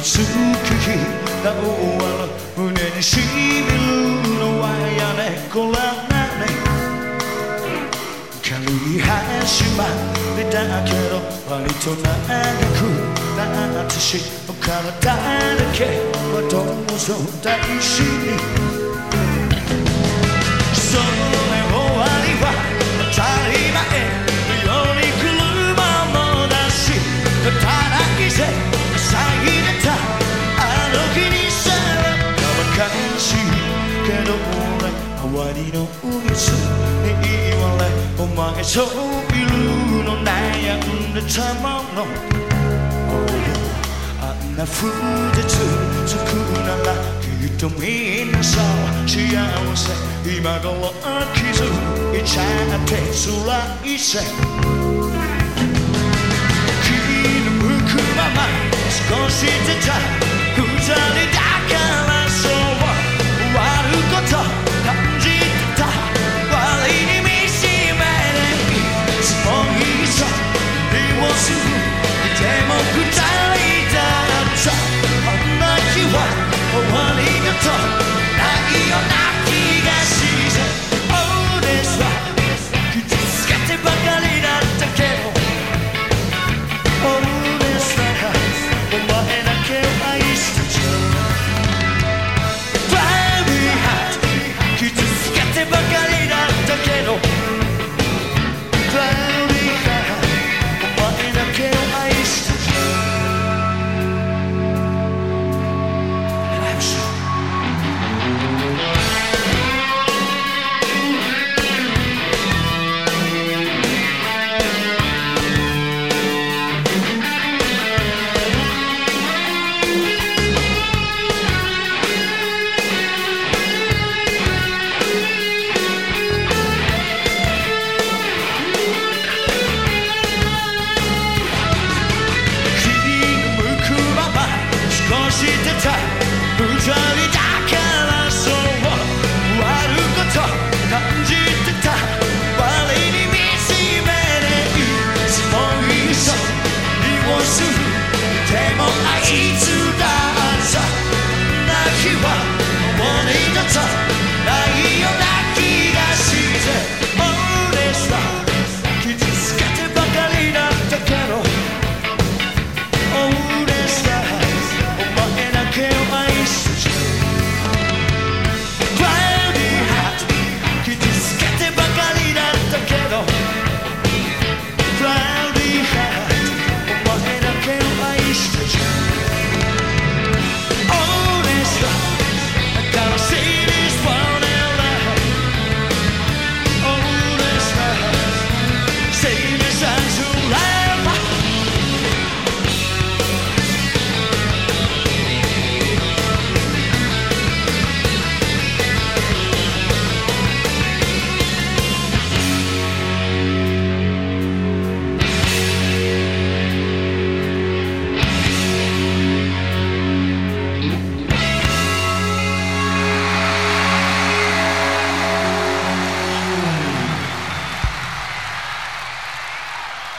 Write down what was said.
いつき日が終わる胸にしみるのは屋根こらね軽い橋までだけど割と長くなってし体だけはどうぞ大事に 周りの水に言われお前そういるの悩んでたもの。あんな風でつつくならきっとみんなそう幸せ。今頃気づいちゃって辛いせ。気の向くまま少しずつ